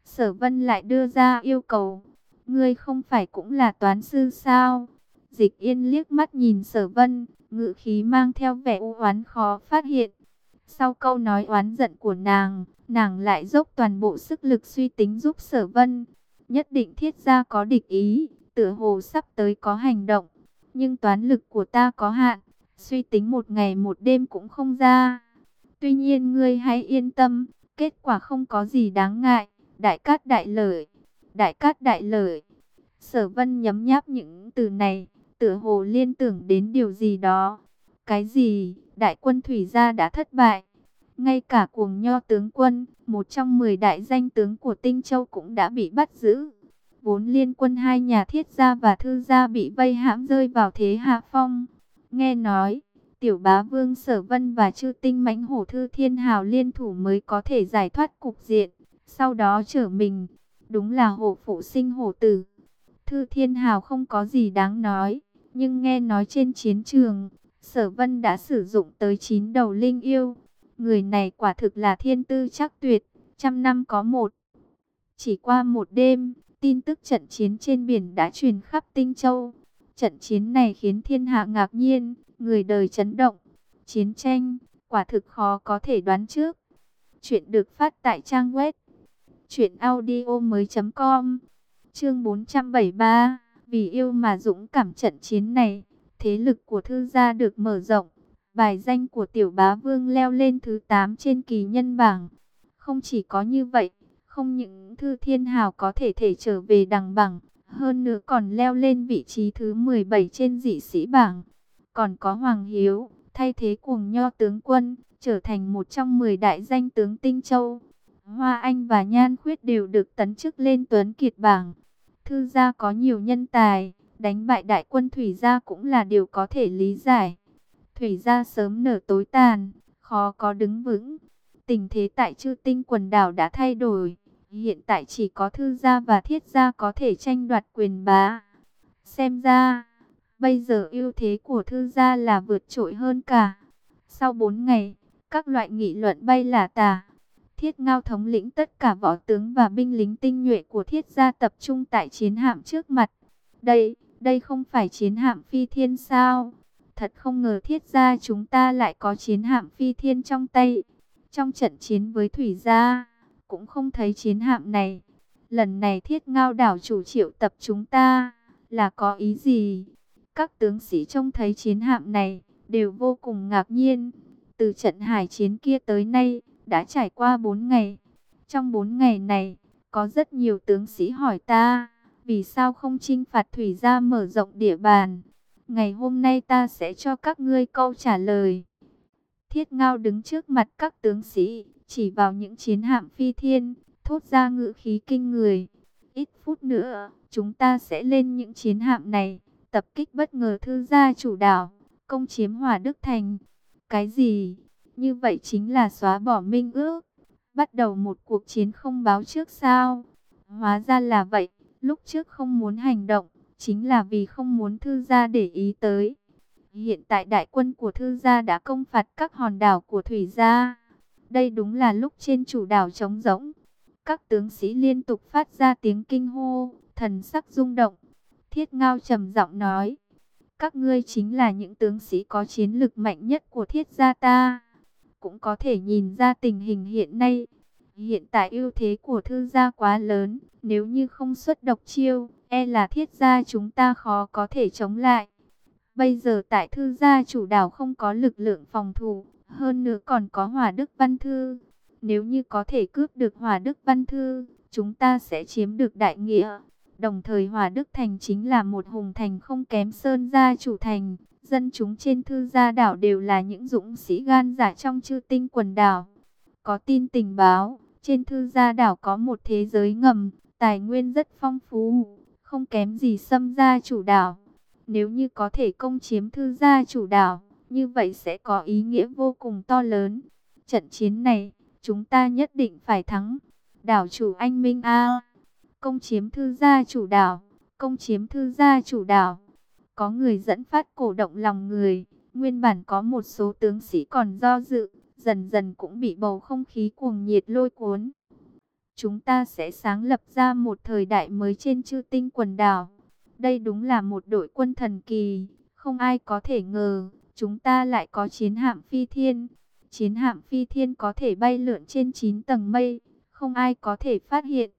A: Sở Vân lại đưa ra yêu cầu, ngươi không phải cũng là toán sư sao? Dịch Yên liếc mắt nhìn Sở Vân, ngữ khí mang theo vẻ u oán khó phát hiện. Sau câu nói oán giận của nàng, nàng lại dốc toàn bộ sức lực suy tính giúp sở vân. Nhất định thiết ra có địch ý, tựa hồ sắp tới có hành động. Nhưng toán lực của ta có hạn, suy tính một ngày một đêm cũng không ra. Tuy nhiên ngươi hãy yên tâm, kết quả không có gì đáng ngại. Đại cát đại lợi, đại cát đại lợi. Sở vân nhấm nháp những từ này, tựa hồ liên tưởng đến điều gì đó. Cái gì, đại quân thủy gia đã thất bại. Ngay cả cuồng nho tướng quân, một trong 10 đại danh tướng của Tinh Châu cũng đã bị bắt giữ. Vốn liên quân hai nhà thiết gia và thư gia bị vây hãm rơi vào thế hạ phong. Nghe nói, tiểu bá vương sở vân và chư tinh mãnh hổ thư thiên hào liên thủ mới có thể giải thoát cục diện. Sau đó trở mình, đúng là hổ phụ sinh hổ tử. Thư thiên hào không có gì đáng nói, nhưng nghe nói trên chiến trường, sở vân đã sử dụng tới 9 đầu linh yêu. Người này quả thực là thiên tư chắc tuyệt, trăm năm có một. Chỉ qua một đêm, tin tức trận chiến trên biển đã truyền khắp Tinh Châu. Trận chiến này khiến thiên hạ ngạc nhiên, người đời chấn động. Chiến tranh, quả thực khó có thể đoán trước. Chuyện được phát tại trang web truyệnaudiomoi.com. Chương 473, vì yêu mà dũng cảm trận chiến này, thế lực của thư gia được mở rộng. Bài danh của tiểu bá vương leo lên thứ 8 trên kỳ nhân bảng. Không chỉ có như vậy, không những thư thiên hào có thể thể trở về đằng bảng, hơn nữa còn leo lên vị trí thứ 17 trên dị sĩ bảng. Còn có Hoàng Hiếu, thay thế cuồng nho tướng quân, trở thành một trong 10 đại danh tướng Tinh Châu. Hoa Anh và Nhan Khuyết đều được tấn chức lên tuấn kiệt bảng. Thư gia có nhiều nhân tài, đánh bại đại quân Thủy gia cũng là điều có thể lý giải. Thủy gia sớm nở tối tàn, khó có đứng vững. Tình thế tại chư tinh quần đảo đã thay đổi. Hiện tại chỉ có thư gia và thiết gia có thể tranh đoạt quyền bá. Xem ra, bây giờ ưu thế của thư gia là vượt trội hơn cả. Sau 4 ngày, các loại nghị luận bay là tà. Thiết Ngao thống lĩnh tất cả võ tướng và binh lính tinh nhuệ của thiết gia tập trung tại chiến hạm trước mặt. Đây, đây không phải chiến hạm phi thiên sao? Thật không ngờ thiết gia chúng ta lại có chiến hạm phi thiên trong tay. Trong trận chiến với thủy gia, cũng không thấy chiến hạm này. Lần này thiết ngao đảo chủ triệu tập chúng ta, là có ý gì? Các tướng sĩ trông thấy chiến hạm này, đều vô cùng ngạc nhiên. Từ trận hải chiến kia tới nay, đã trải qua 4 ngày. Trong 4 ngày này, có rất nhiều tướng sĩ hỏi ta, vì sao không chinh phạt thủy gia mở rộng địa bàn? Ngày hôm nay ta sẽ cho các ngươi câu trả lời. Thiết Ngao đứng trước mặt các tướng sĩ, chỉ vào những chiến hạm phi thiên, thốt ra ngữ khí kinh người. Ít phút nữa, chúng ta sẽ lên những chiến hạm này, tập kích bất ngờ thư gia chủ đảo, công chiếm Hòa Đức Thành. Cái gì? Như vậy chính là xóa bỏ minh ước. bắt đầu một cuộc chiến không báo trước sao? Hóa ra là vậy, lúc trước không muốn hành động, chính là vì không muốn thư gia để ý tới. Hiện tại đại quân của thư gia đã công phạt các hòn đảo của thủy gia. Đây đúng là lúc trên chủ đảo trống rỗng. Các tướng sĩ liên tục phát ra tiếng kinh hô, thần sắc rung động. Thiết Ngao trầm giọng nói, các ngươi chính là những tướng sĩ có chiến lực mạnh nhất của thiết gia ta. Cũng có thể nhìn ra tình hình hiện nay. Hiện tại ưu thế của thư gia quá lớn, nếu như không xuất độc chiêu, e là thiết gia chúng ta khó có thể chống lại. Bây giờ tại thư gia chủ đảo không có lực lượng phòng thủ, hơn nữa còn có hỏa đức văn thư. Nếu như có thể cướp được hỏa đức văn thư, chúng ta sẽ chiếm được đại nghĩa. Đồng thời Hòa Đức Thành chính là một hùng thành không kém Sơn Gia chủ thành. Dân chúng trên thư gia đảo đều là những dũng sĩ gan giả trong chư tinh quần đảo. Có tin tình báo, trên thư gia đảo có một thế giới ngầm, tài nguyên rất phong phú, không kém gì xâm gia chủ đảo. Nếu như có thể công chiếm thư gia chủ đảo, như vậy sẽ có ý nghĩa vô cùng to lớn. Trận chiến này, chúng ta nhất định phải thắng. Đảo chủ anh Minh A công chiếm thư gia chủ đảo, công chiếm thư gia chủ đảo. Có người dẫn phát cổ động lòng người, nguyên bản có một số tướng sĩ còn do dự, dần dần cũng bị bầu không khí cuồng nhiệt lôi cuốn. Chúng ta sẽ sáng lập ra một thời đại mới trên chư tinh quần đảo. Đây đúng là một đội quân thần kỳ, không ai có thể ngờ, chúng ta lại có chiến hạm phi thiên. Chiến hạm phi thiên có thể bay lượn trên 9 tầng mây, không ai có thể phát hiện.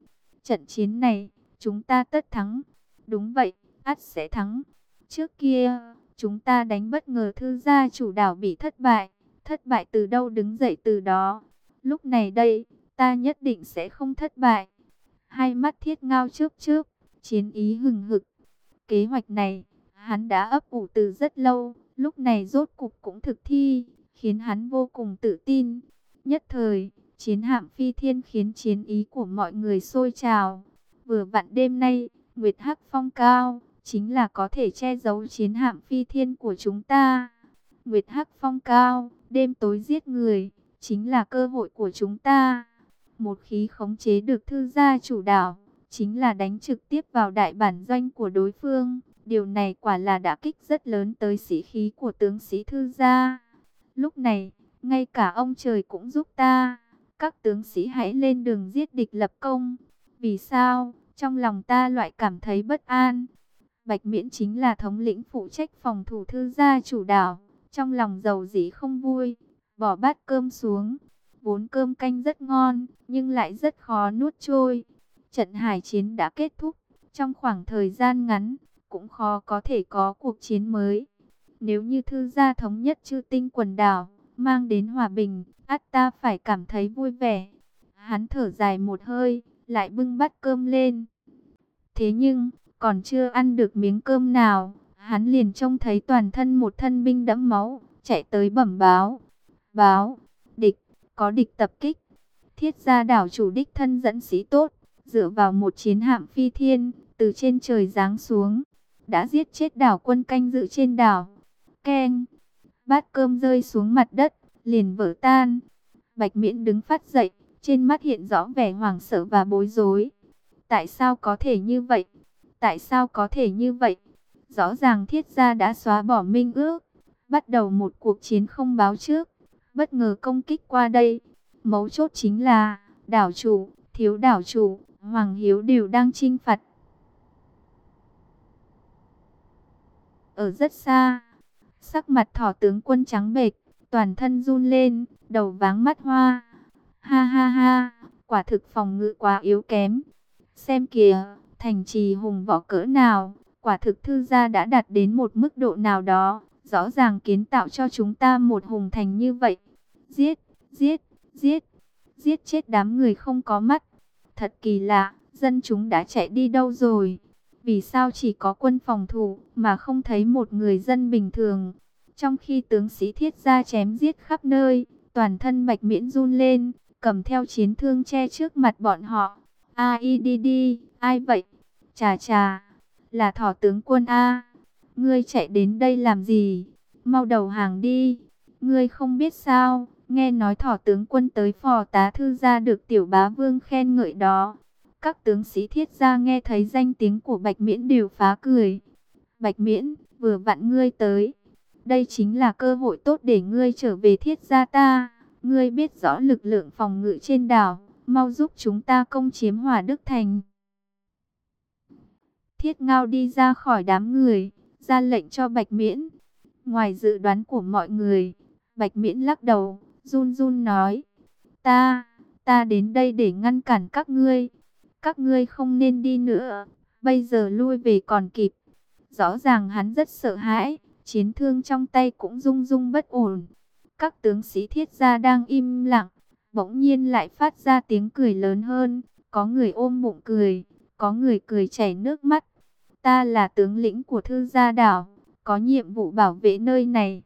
A: Trận chiến này, chúng ta tất thắng. Đúng vậy, ắt sẽ thắng. Trước kia, chúng ta đánh bất ngờ thư gia chủ đảo bị thất bại. Thất bại từ đâu đứng dậy từ đó. Lúc này đây, ta nhất định sẽ không thất bại. Hai mắt thiết ngao trước trước, chiến ý hừng hực. Kế hoạch này, hắn đã ấp ủ từ rất lâu, lúc này rốt cục cũng thực thi, khiến hắn vô cùng tự tin. Nhất thời, Chiến hạm phi thiên khiến chiến ý của mọi người sôi trào. Vừa vặn đêm nay, Nguyệt Hắc Phong cao, chính là có thể che giấu chiến hạm phi thiên của chúng ta. Nguyệt Hắc Phong cao, đêm tối giết người, chính là cơ hội của chúng ta. Một khí khống chế được thư gia chủ đảo, chính là đánh trực tiếp vào đại bản doanh của đối phương. Điều này quả là đã kích rất lớn tới sĩ khí của tướng sĩ thư gia. Lúc này, ngay cả ông trời cũng giúp ta. Các tướng sĩ hãy lên đường giết địch lập công. Vì sao? Trong lòng ta loại cảm thấy bất an. Bạch Miễn chính là thống lĩnh phụ trách phòng thủ thư gia chủ đảo. Trong lòng giàu dĩ không vui. Bỏ bát cơm xuống. Vốn cơm canh rất ngon, nhưng lại rất khó nuốt trôi. Trận hải chiến đã kết thúc. Trong khoảng thời gian ngắn, cũng khó có thể có cuộc chiến mới. Nếu như thư gia thống nhất chư tinh quần đảo, mang đến hòa bình, át ta phải cảm thấy vui vẻ. Hắn thở dài một hơi, lại bưng bát cơm lên. Thế nhưng, còn chưa ăn được miếng cơm nào, hắn liền trông thấy toàn thân một thân binh đẫm máu, chạy tới bẩm báo. Báo, địch, có địch tập kích. Thiết gia đảo chủ đích thân dẫn sĩ tốt, dựa vào một chiến hạm phi thiên, từ trên trời giáng xuống. Đã giết chết đảo quân canh dự trên đảo. Keng, bát cơm rơi xuống mặt đất, liền vỡ tan. Bạch Miễn đứng phát dậy, trên mắt hiện rõ vẻ hoảng sợ và bối rối. Tại sao có thể như vậy? Tại sao có thể như vậy? Rõ ràng thiết gia đã xóa bỏ minh ước, bắt đầu một cuộc chiến không báo trước, bất ngờ công kích qua đây. Mấu chốt chính là, đảo chủ, thiếu đảo chủ, Hoàng Hiếu đều đang chinh phạt. Ở rất xa, sắc mặt thỏ tướng quân trắng bệch, toàn thân run lên, đầu váng mắt hoa. Ha ha ha, quả thực phòng ngự quá yếu kém. Xem kìa, thành trì hùng võ cỡ nào, quả thực thư gia đã đạt đến một mức độ nào đó, rõ ràng kiến tạo cho chúng ta một hùng thành như vậy. Giết, giết, giết, giết chết đám người không có mắt. Thật kỳ lạ, dân chúng đã chạy đi đâu rồi? Vì sao chỉ có quân phòng thủ mà không thấy một người dân bình thường? Trong khi tướng sĩ thiết gia chém giết khắp nơi, toàn thân bạch miễn run lên, cầm theo chiến thương che trước mặt bọn họ. Ai đi đi, ai vậy? Chà chà, là thỏ tướng quân A. Ngươi chạy đến đây làm gì? Mau đầu hàng đi. Ngươi không biết sao, Nghe nói thỏ tướng quân tới phò tá thư gia được tiểu bá vương khen ngợi đó. Các tướng sĩ thiết gia nghe thấy danh tiếng của Bạch Miễn đều phá cười. Bạch Miễn, vừa vặn ngươi tới. Đây chính là cơ hội tốt để ngươi trở về thiết gia ta. Ngươi biết rõ lực lượng phòng ngự trên đảo, mau giúp chúng ta công chiếm Hòa Đức Thành. Thiết Ngao đi ra khỏi đám người, ra lệnh cho Bạch Miễn. Ngoài dự đoán của mọi người, Bạch Miễn lắc đầu, run run nói, ta, ta đến đây để ngăn cản các ngươi. Các ngươi không nên đi nữa, bây giờ lui về còn kịp. Rõ ràng hắn rất sợ hãi, chiến thương trong tay cũng rung rung bất ổn. Các tướng sĩ thiết gia đang im lặng, bỗng nhiên lại phát ra tiếng cười lớn hơn. Có người ôm bụng cười, có người cười chảy nước mắt. Ta là tướng lĩnh của thư gia đảo, có nhiệm vụ bảo vệ nơi này.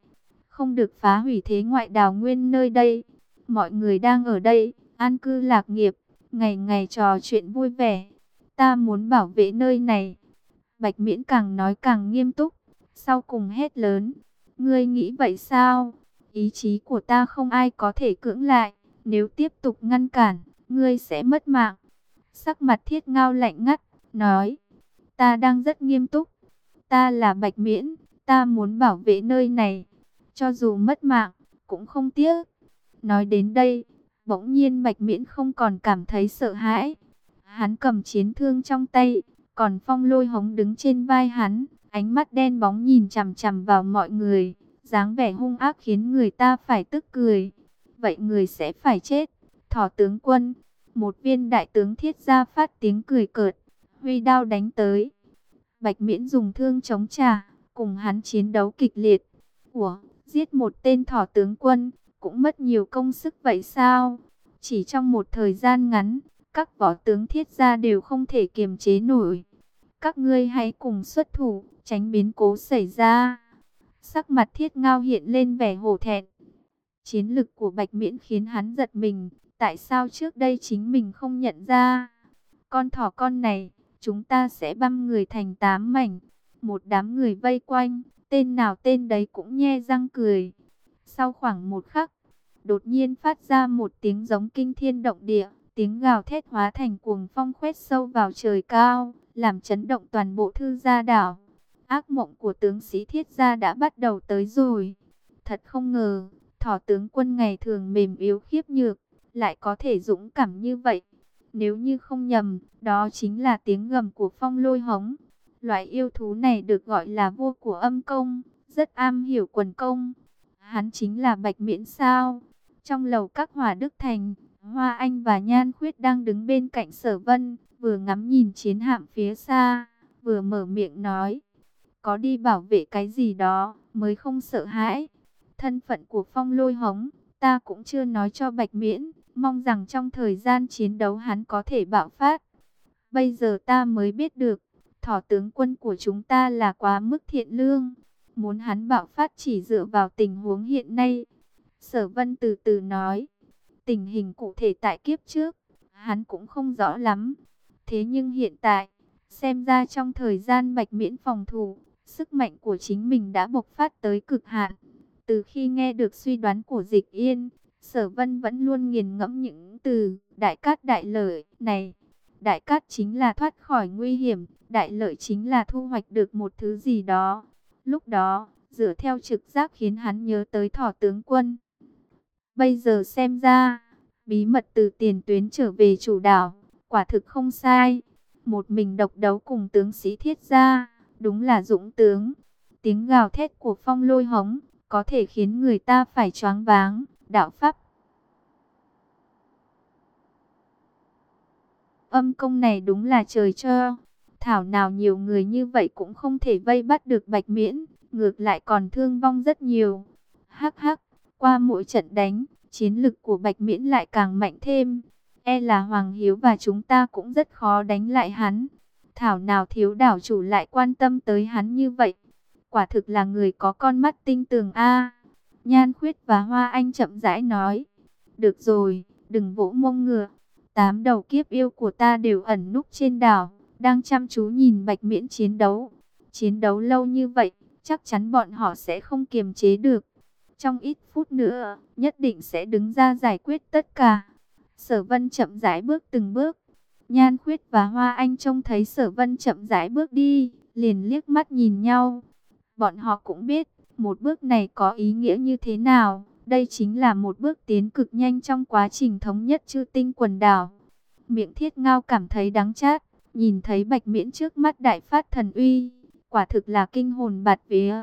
A: Không được phá hủy thế ngoại đào nguyên nơi đây. Mọi người đang ở đây, an cư lạc nghiệp, ngày ngày trò chuyện vui vẻ. Ta muốn bảo vệ nơi này. Bạch miễn càng nói càng nghiêm túc, sau cùng hét lớn. Ngươi nghĩ vậy sao? Ý chí của ta không ai có thể cưỡng lại. Nếu tiếp tục ngăn cản, ngươi sẽ mất mạng. Sắc mặt thiết ngao lạnh ngắt, nói. Ta đang rất nghiêm túc. Ta là Bạch Miễn, ta muốn bảo vệ nơi này. Cho dù mất mạng, cũng không tiếc. Nói đến đây, bỗng nhiên Bạch Miễn không còn cảm thấy sợ hãi. Hắn cầm chiến thương trong tay, còn phong lôi hống đứng trên vai hắn. Ánh mắt đen bóng nhìn chằm chằm vào mọi người dáng vẻ hung ác khiến người ta phải tức cười. Vậy người sẽ phải chết. Thỏ tướng quân, một viên đại tướng thiết gia phát tiếng cười cợt, huy đao đánh tới. Bạch miễn dùng thương chống trả, cùng hắn chiến đấu kịch liệt. Ủa, giết một tên thỏ tướng quân, cũng mất nhiều công sức vậy sao? Chỉ trong một thời gian ngắn, các võ tướng thiết gia đều không thể kiềm chế nổi. Các ngươi hãy cùng xuất thủ, tránh biến cố xảy ra. Sắc mặt thiết ngao hiện lên vẻ hổ thẹn. Chiến lực của Bạch Miễn khiến hắn giật mình. Tại sao trước đây chính mình không nhận ra? Con thỏ con này, chúng ta sẽ băm người thành tám mảnh. Một đám người vây quanh, tên nào tên đấy cũng nhe răng cười. Sau khoảng một khắc, đột nhiên phát ra một tiếng giống kinh thiên động địa. Tiếng gào thét hóa thành cuồng phong khoét sâu vào trời cao, làm chấn động toàn bộ thư gia đảo. Ác mộng của tướng sĩ thiết gia đã bắt đầu tới rồi. Thật không ngờ, thỏ tướng quân ngày thường mềm yếu khiếp nhược, lại có thể dũng cảm như vậy. Nếu như không nhầm, đó chính là tiếng gầm của phong lôi hống. Loại yêu thú này được gọi là vua của âm công, rất am hiểu quần công. Hắn chính là Bạch Miễn sao. Trong lầu các hỏa Đức Thành, Hoa Anh và Nhan Khuyết đang đứng bên cạnh sở vân, vừa ngắm nhìn chiến hạm phía xa, vừa mở miệng nói có đi bảo vệ cái gì đó, mới không sợ hãi. Thân phận của phong lôi hống, ta cũng chưa nói cho Bạch Miễn, mong rằng trong thời gian chiến đấu hắn có thể bạo phát. Bây giờ ta mới biết được, thỏ tướng quân của chúng ta là quá mức thiện lương, muốn hắn bạo phát chỉ dựa vào tình huống hiện nay. Sở Vân từ từ nói, tình hình cụ thể tại kiếp trước, hắn cũng không rõ lắm. Thế nhưng hiện tại, xem ra trong thời gian Bạch Miễn phòng thủ, Sức mạnh của chính mình đã bộc phát tới cực hạn. Từ khi nghe được suy đoán của dịch yên, sở vân vẫn luôn nghiền ngẫm những từ đại cát đại lợi này. Đại cát chính là thoát khỏi nguy hiểm, đại lợi chính là thu hoạch được một thứ gì đó. Lúc đó, dựa theo trực giác khiến hắn nhớ tới thỏ tướng quân. Bây giờ xem ra, bí mật từ tiền tuyến trở về chủ đảo, quả thực không sai. Một mình độc đấu cùng tướng sĩ thiết gia đúng là dũng tướng. Tiếng gào thét của phong lôi hống, có thể khiến người ta phải choáng váng, đạo pháp. Âm công này đúng là trời cho. Thảo nào nhiều người như vậy cũng không thể vây bắt được bạch miễn, ngược lại còn thương vong rất nhiều. Hắc hắc, qua mỗi trận đánh, chiến lực của bạch miễn lại càng mạnh thêm. E là Hoàng Hiếu và chúng ta cũng rất khó đánh lại hắn. Thảo nào thiếu đảo chủ lại quan tâm tới hắn như vậy. Quả thực là người có con mắt tinh tường a. Nhan khuyết và Hoa Anh chậm rãi nói. Được rồi, đừng vỗ mông ngựa. Tám đầu kiếp yêu của ta đều ẩn núp trên đảo, đang chăm chú nhìn bạch miễn chiến đấu. Chiến đấu lâu như vậy, chắc chắn bọn họ sẽ không kiềm chế được. trong ít phút nữa, nhất định sẽ đứng ra giải quyết tất cả. Sở Vân chậm rãi bước từng bước. Nhan Khuyết và Hoa Anh trông thấy Sở Vân chậm rãi bước đi, liền liếc mắt nhìn nhau. Bọn họ cũng biết, một bước này có ý nghĩa như thế nào. Đây chính là một bước tiến cực nhanh trong quá trình thống nhất chư tinh quần đảo. Miệng thiết ngao cảm thấy đắng chát, nhìn thấy bạch miễn trước mắt đại phát thần uy, quả thực là kinh hồn bạt vía.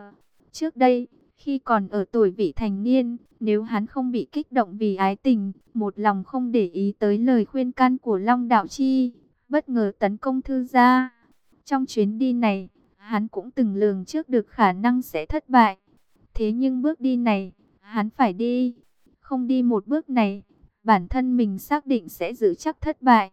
A: Trước đây, khi còn ở tuổi vị thành niên, nếu hắn không bị kích động vì ái tình, một lòng không để ý tới lời khuyên can của Long Đạo Chi, bất ngờ tấn công thư gia. Trong chuyến đi này, hắn cũng từng lường trước được khả năng sẽ thất bại. Thế nhưng bước đi này, hắn phải đi. Không đi một bước này, bản thân mình xác định sẽ giữ chắc thất bại.